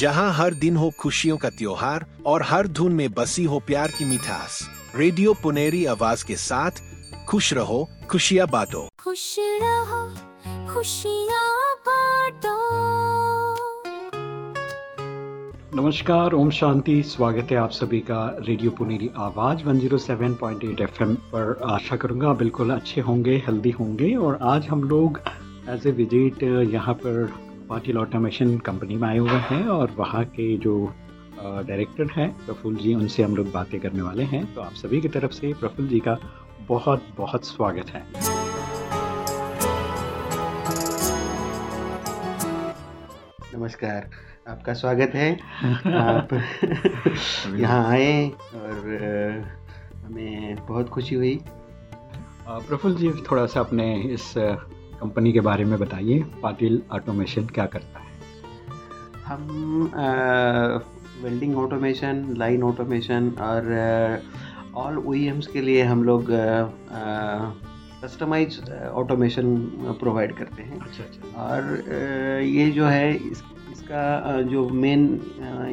जहाँ हर दिन हो खुशियों का त्योहार और हर धुन में बसी हो प्यार की मिठास। रेडियो पुनेरी आवाज़ के साथ खुश रहो खुशियाँ बांटो। खुश रहो खुशियाँ बांटो। नमस्कार ओम शांति स्वागत है आप सभी का रेडियो पुनेरी आवाज़ 107.8 एफएम पर। आशा करूँगा बिल्कुल अच्छे होंगे हेल्दी होंगे और आज हम लोग एज ए विज़िट यहाँ पर पाटिल ऑटोमेशन कंपनी में आए हुए हैं और वहाँ के जो डायरेक्टर हैं प्रफुल्ल जी उनसे हम लोग बातें करने वाले हैं। तो आप सभी की तरफ़ से प्रफुल्ल जी का बहुत बहुत स्वागत है। नमस्कार। आपका स्वागत है। आप यहाँ आए और हमें बहुत खुशी हुई। प्रफुल्ल जी थोड़ा सा अपने इस कंपनी के बारे में बताइए पाटिल ऑटोमेशन क्या करता है? हम वेल्डिंग ऑटोमेशन लाइन ऑटोमेशन और ऑल ओ के लिए हम लोग कस्टमाइज ऑटोमेशन प्रोवाइड करते हैं। अच्छा अच्छा। और अ, ये जो है इस, इसका जो मेन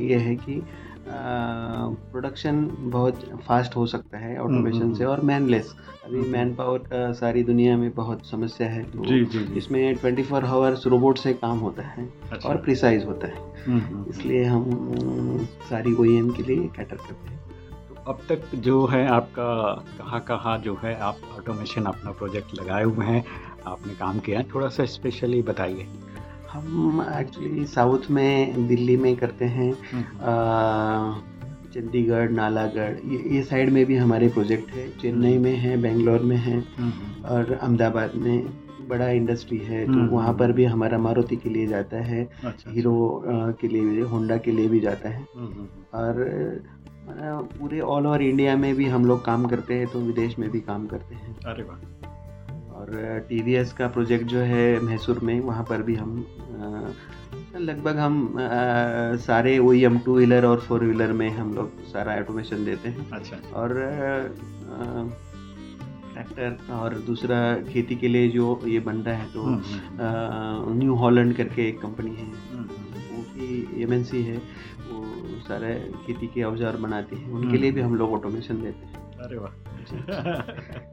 ये है कि प्रोडक्शन बहुत फास्ट हो सकता है ऑटोमेशन से और मैनलेस अभी हम्म। मैन पावर का सारी दुनिया में बहुत समस्या है तो जी जी जी इसमें 24 फोर हावर्स रोबोट से काम होता है अच्छा। और प्रिसाइज होता है हम्म, हम्म, हम्म। इसलिए हम सारी ओ के लिए कैटर करते हैं तो अब तक जो है आपका कहाँ कहाँ जो है आप ऑटोमेशन अपना प्रोजेक्ट लगाए हुए हैं आपने काम किया है थोड़ा सा स्पेशली बताइए हम एक्चुअली साउथ में दिल्ली में करते हैं चंडीगढ़ नालागढ़ ये ये साइड में भी हमारे प्रोजेक्ट है। चेन्नई में है बेंगलोर में है हम्म, और अहमदाबाद में बड़ा इंडस्ट्री है। तो हम्म। वहाँ पर भी हमारा मारुति के लिए जाता है अच्छा हीरो अ, के लिए भी होंडा के लिए भी जाता है। हम्म, हम्म, और पूरे ऑल ओवर इंडिया में भी हम लोग काम करते हैं तो विदेश में भी काम करते हैं। अरे वाह। और टीवीएस का प्रोजेक्ट जो है मैसूर में वहाँ पर भी हम लगभग हम अ, सारे वही हम टू व्हीलर और फोर व्हीलर में हम लोग सारा ऑटोमेशन देते हैं। अच्छा। और ट्रैक्टर और दूसरा खेती के लिए जो ये बनता है तो हम्म, हम्म, न्यू हॉलैंड करके एक कंपनी है। हम्म, वो भी एम है। वो सारे खेती के औज़ार बनाती है। उनके हम्म। लिए भी हम लोग ऑटोमेशन देते हैं। अरे वाह।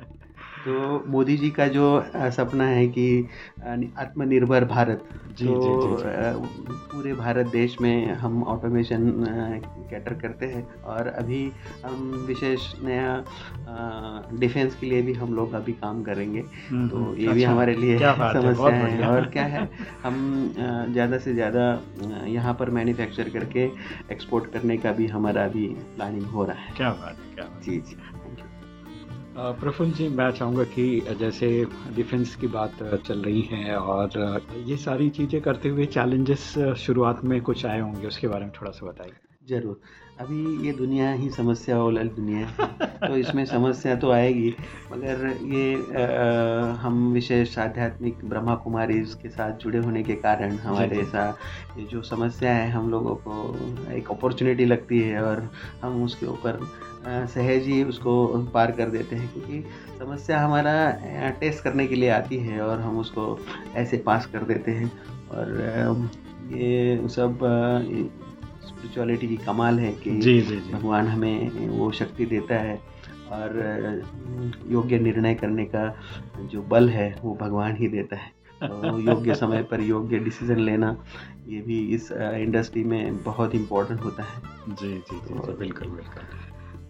तो मोदी जी का जो सपना है कि आत्मनिर्भर भारत जी, तो जी, जी। पूरे भारत देश में हम ऑटोमेशन कैटर करते हैं और अभी हम विशेष नया डिफेंस के लिए भी हम लोग अभी काम करेंगे। हम्म, तो हम्म, ये भी अच्छा, हमारे लिए क्या है, समस्या है। और क्या है हम ज़्यादा से ज़्यादा यहाँ पर मैन्युफैक्चर करके एक्सपोर्ट करने का भी हमारा अभी प्लानिंग हो रहा है। क्या बात है क्या बात जी जी। प्रफुल्ल जी मैं चाहूँगा कि जैसे डिफेंस की बात चल रही है और ये सारी चीज़ें करते हुए चैलेंजेस शुरुआत में कुछ आए होंगे उसके बारे में थोड़ा सा बताइए। ज़रूर। अभी ये दुनिया ही समस्या वाला दुनिया है तो इसमें समस्या तो आएगी मगर ये अ, हम विशेष आध्यात्मिक ब्रह्मा कुमारी के साथ जुड़े होने के कारण हमारे ऐसा ये जो समस्या है हम लोगों को एक अपॉर्चुनिटी लगती है और हम उसके ऊपर सहज ही उसको पार कर देते हैं क्योंकि समस्या हमारा टेस्ट करने के लिए आती है और हम उसको ऐसे पास कर देते हैं। और ये सब स्पिरिचुअलिटी की कमाल है कि जी जी जी। भगवान हमें वो शक्ति देता है और योग्य निर्णय करने का जो बल है वो भगवान ही देता है। तो योग्य समय पर योग्य डिसीज़न लेना ये भी इस इंडस्ट्री में बहुत इम्पोर्टेंट होता है। जी जी जी जी बिल्कुल बिल्कुल।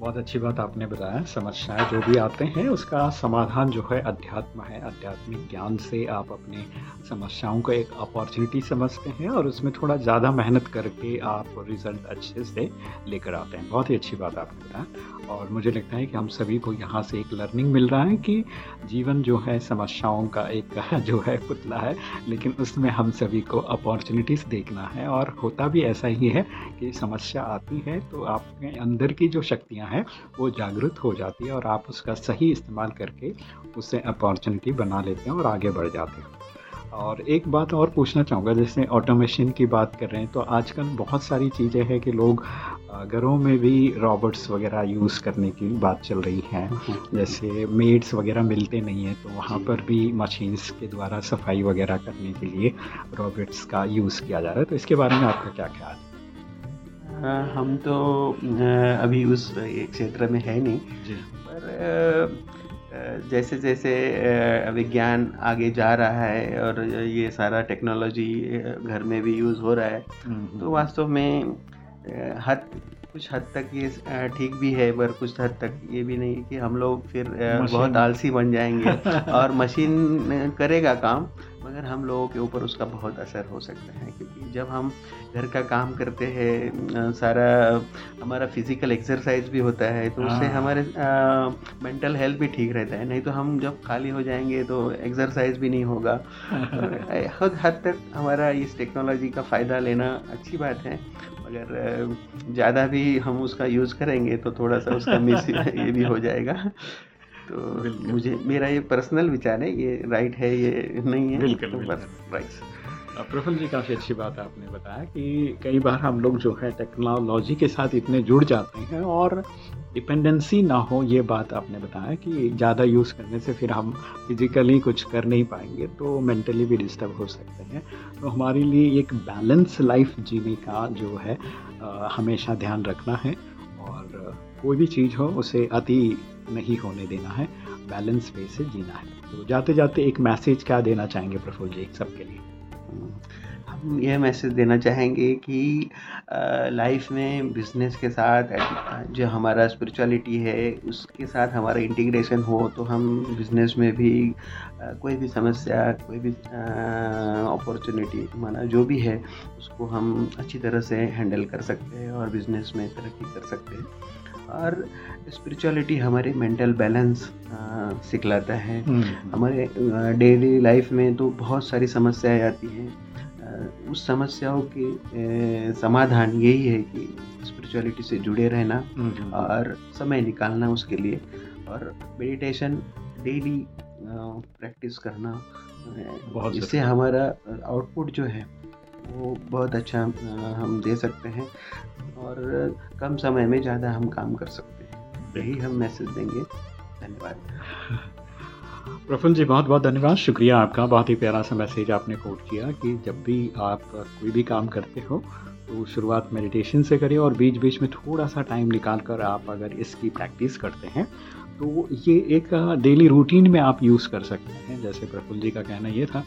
बहुत अच्छी बात आपने बताया समस्याएँ जो भी आते हैं, उसका समाधान जो है अध्यात्म है। आध्यात्मिक ज्ञान से आप अपने समस्याओं को एक अपॉर्चुनिटी समझते हैं और उसमें थोड़ा ज़्यादा मेहनत करके आप रिज़ल्ट अच्छे से लेकर आते हैं। बहुत ही अच्छी बात आपने बताया। और मुझे लगता है कि हम सभी को यहाँ से एक लर्निंग मिल रहा है कि जीवन जो है समस्याओं का एक जो है पुतला है, लेकिन उसमें हम सभी को अपॉर्चुनिटीज़ देखना है। और होता भी ऐसा ही है कि समस्या आती है तो आपके अंदर की जो शक्तियाँ हैं वो जागृत हो जाती है और आप उसका सही इस्तेमाल करके उससे अपॉर्चुनिटी बना लेते हैं और आगे बढ़ जाते हैं। और एक बात और पूछना चाहूँगा जैसे ऑटोमेशन की बात कर रहे हैं तो आजकल बहुत सारी चीज़ें हैं कि लोग घरों में भी रॉबर्ट्स वगैरह यूज़ करने की बात चल रही है। जैसे मेड्स वगैरह मिलते नहीं हैं तो वहाँ पर भी मशीन्स के द्वारा सफ़ाई वगैरह करने के लिए रॉबर्ट्स का यूज़ किया जा रहा है। तो इसके बारे में आपका क्या ख्याल है? हम तो अभी उस क्षेत्र में है नहीं। पर जैसे जैसे विज्ञान आगे जा रहा है और ये सारा टेक्नोलॉजी घर में भी यूज़ हो रहा है हम्म, तो हम्म। वास्तव में हद कुछ हद तक ये ठीक भी है पर कुछ हद तक ये भी नहीं कि हम लोग फिर बहुत आलसी बन जाएँगे और मशीन करेगा काम मगर हम लोगों के ऊपर उसका बहुत असर हो सकता है क्योंकि जब हम घर का काम करते हैं सारा हमारा फ़िज़िकल एक्सरसाइज भी होता है तो उससे हाँ। हमारे मेंटल हेल्थ भी ठीक रहता है। नहीं तो हम जब खाली हो जाएँगे तो एक्सरसाइज भी नहीं होगा। हद हद तक हमारा इस टेक्नोलॉजी का फ़ायदा लेना अच्छी बात है मगर ज़्यादा भी हम उसका यूज़ करेंगे तो थोड़ा सा उसका मिस ये भी हो जाएगा। तो मुझे मेरा ये पर्सनल विचार है ये राइट है ये नहीं है बिल्कुल तो राइट प्रफुल्ल जी काफ़ी अच्छी बात है आपने बताया कि कई बार हम लोग जो है टेक्नोलॉजी के साथ इतने जुड़ जाते हैं और डिपेंडेंसी ना हो ये बात आपने बताया कि ज़्यादा यूज़ करने से फिर हम फिज़िकली कुछ कर नहीं पाएँगे तो मेंटली भी डिस्टर्ब हो सकते हैं। तो हमारे लिए एक बैलेंस लाइफ जीने का जो है आ, हमेशा ध्यान रखना है और कोई भी चीज़ हो उसे अति नहीं होने देना है बैलेंस वे से जीना है। तो जाते जाते एक मैसेज क्या देना चाहेंगे प्रफुल्ल जी सबके लिए? हम यह मैसेज देना चाहेंगे कि लाइफ में बिज़नेस के साथ, जो हमारा स्पिरिचुअलिटी है, उसके साथ हमारा इंटीग्रेशन हो तो हम बिज़नेस में भी कोई भी समस्या, कोई भी अपॉर्चुनिटी माना जो भी है, उसको हम अच्छी तरह से हैंडल कर सकते हैं और बिज़नेस में तरक्की कर सकते हैं। और स्पिरिचुअलिटी हमारे मेंटल बैलेंस सिखलाता है हम्म। हमारे डेली लाइफ में तो बहुत सारी समस्याएँ आती हैं उस समस्याओं के समाधान यही है कि स्पिरिचुअलिटी से जुड़े रहना हम्म। और समय निकालना उसके लिए और मेडिटेशन डेली प्रैक्टिस करना बहुत इससे हमारा आउटपुट जो है वो बहुत अच्छा हम दे सकते हैं और कम समय में ज़्यादा हम काम कर सकते हैं। यही हम मैसेज देंगे। धन्यवाद। प्रफुल्ल जी, बहुत बहुत धन्यवाद। शुक्रिया आपका। बहुत ही प्यारा सा मैसेज आपने कोट किया कि जब भी आप कोई भी काम करते हो तो शुरुआत मेडिटेशन से करें और बीच बीच में थोड़ा सा टाइम निकाल कर आप अगर इसकी प्रैक्टिस करते हैं तो ये एक डेली रूटीन में आप यूज़ कर सकते हैं। जैसे प्रफुल्ल जी का कहना ये था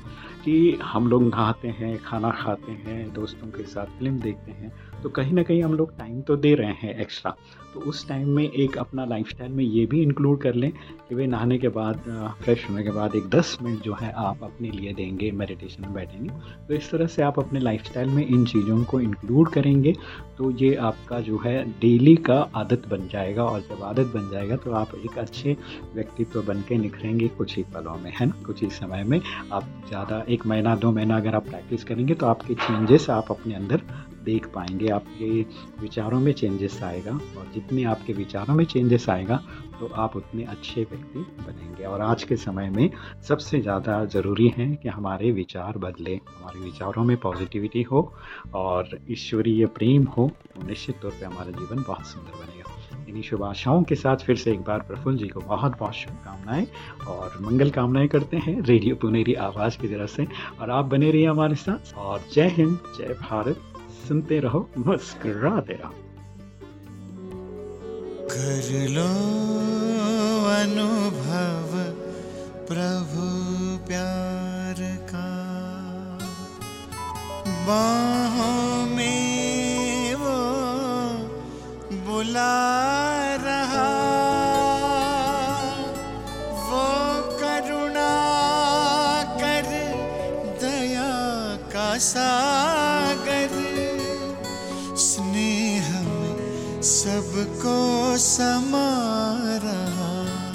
कि हम लोग नहाते हैं, खाना खाते हैं, दोस्तों के साथ फ़िल्म देखते हैं तो कहीं ना कहीं हम लोग टाइम तो दे रहे हैं एक्स्ट्रा तो उस टाइम में एक अपना लाइफस्टाइल में ये भी इंक्लूड कर लें कि भाई नहाने के बाद फ्रेश होने के बाद एक दस मिनट जो है आप अपने लिए देंगे मेडिटेशन में बैठेंगे। तो इस तरह से आप अपने लाइफस्टाइल में इन चीज़ों को इंक्लूड करेंगे तो ये आपका जो है डेली का आदत बन जाएगा और जब आदत बन जाएगा तो आप एक अच्छे व्यक्तित्व बन के निखरेंगे कुछ ही पलों में, है ना? कुछ ही समय में। आप ज़्यादा एक महीना, दो महीना अगर आप प्रैक्टिस करेंगे तो आपके चेंजेस आप अपने अंदर देख पाएँगे। आपके विचारों में चेंजेस आएगा और जितने आपके विचारों में चेंजेस आएगा तो आप उतने अच्छे व्यक्ति बनेंगे। और आज के समय में सबसे ज़्यादा ज़रूरी है कि हमारे विचार बदले, हमारे विचारों में पॉजिटिविटी हो और ईश्वरीय प्रेम हो तो निश्चित तौर पे हमारा जीवन बहुत सुंदर बनेगा। इन्हीं शुभ आशाओं के साथ फिर से एक बार प्रफुल्ल जी को बहुत बहुत शुभकामनाएँ और मंगल कामनाएँ करते हैं रेडियो पुनेरी आवाज़ की तरफ़ से और आप बने रहिए हमारे साथ और जय हिंद, जय भारत। सुनते रहो, मुस्कुराते रहो। कर लो अनुभव प्रभु प्यार का। बाहों में बुला रहा। वो करुणा कर दया का सागर। स्नेह सबको समा रहा।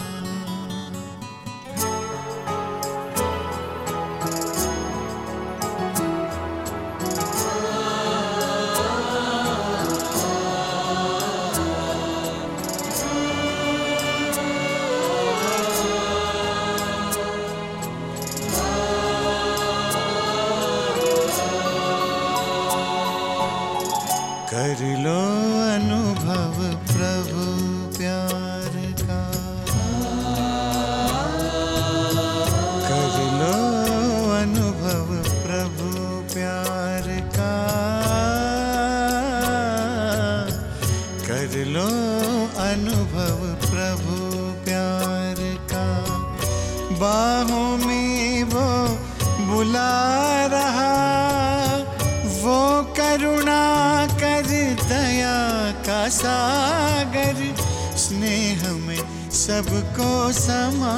सबको समा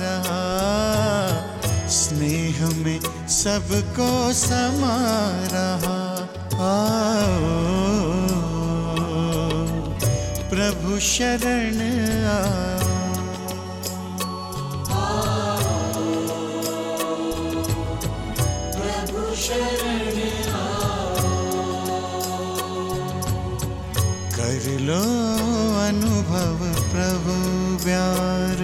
रहा स्नेह में सबको समा रहा आओ। प्रभु शरण आओ। कर लो अनुभव। प्रभु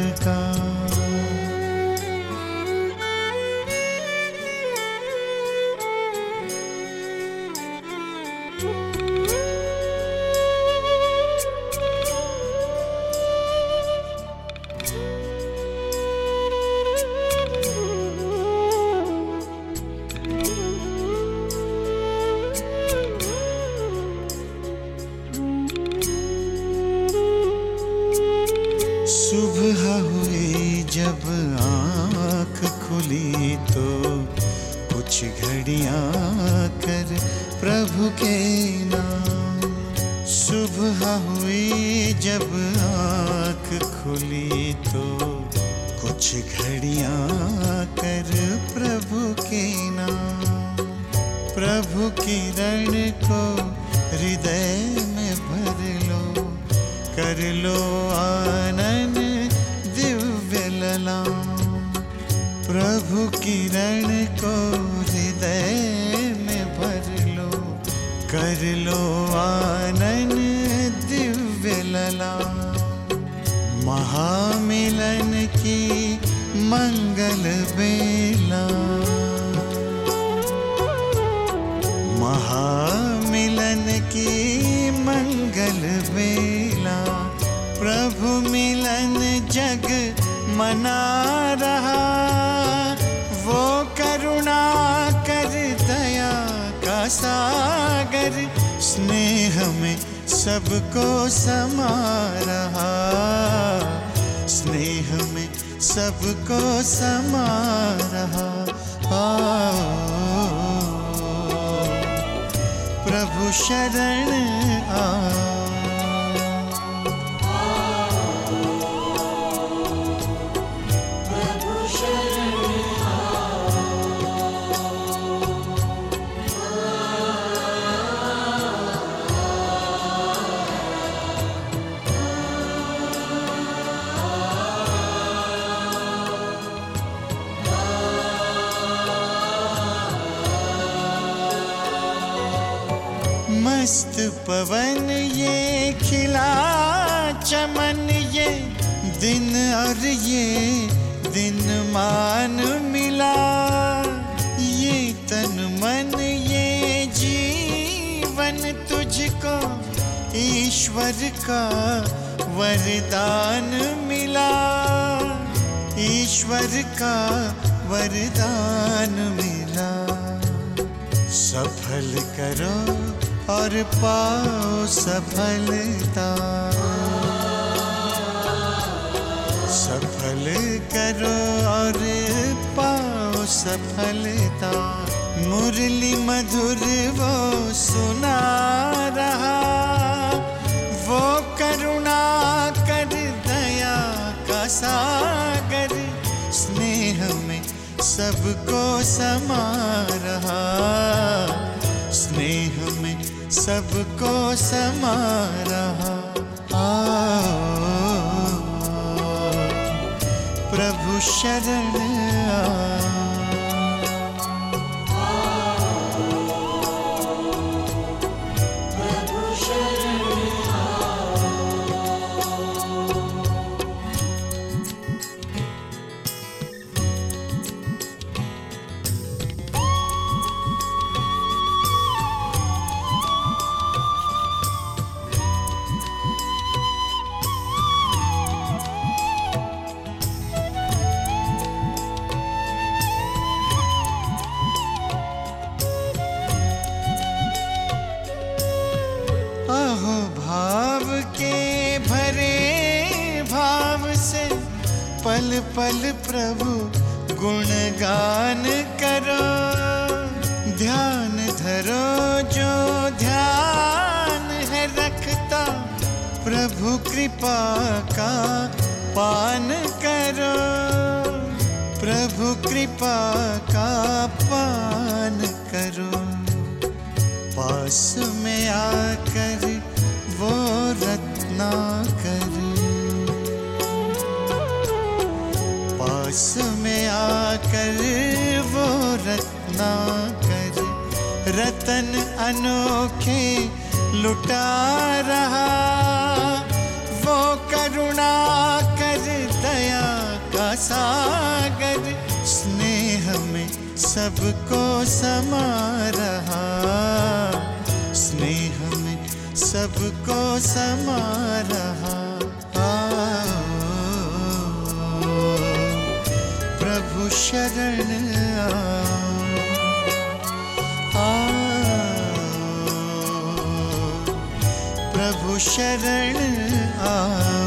प्रभु के नाम सुबह हुई जब आँख खुली तो कुछ घड़ियाँ कर प्रभु के नाम प्रभु किरण को हृदय में भर लो, कर लो आनंद दिव्य ललाम प्रभु किरण को हृदय कर लो आनंद दिव्य ललाम महामिलन की मंगल बेला महामिलन की मंगल बेला प्रभु मिलन जग मना रहा। सागर, स्नेह में सबको समा रहा। स्नेह में सबको समा रहा। आओ, प्रभु शरण आ। मस्त पवन ये खिला, चमन ये, दिन और ये, दिन मान मिला। ये तन मन, ये जीवन तुझको, ईश्वर का वरदान मिला। ईश्वर का वरदान मिला। सफल करो और पाओ सफलता। सफल करो और पाओ सफलता। मुरली मधुर वो सुना रहा। वो करुणा कर दया का सागर। स्नेह में सबको समा रहा। सबको समा रहा। आओ। प्रभु शरण आ। प्रभु गुणगान करो, ध्यान धरो, जो ध्यान है रखता, प्रभु कृपा का पान करो, प्रभु कृपा का पान करो। पास में आकर वो रत्ना कर पास में आकर वो रत्ना कर। रतन अनोखे लुटा रहा। वो करुणा कर दया का सागर। स्नेह में सबको समा रहा। स्नेह में सबको समा रहा। आओ, शरण प्रभु शरण आओ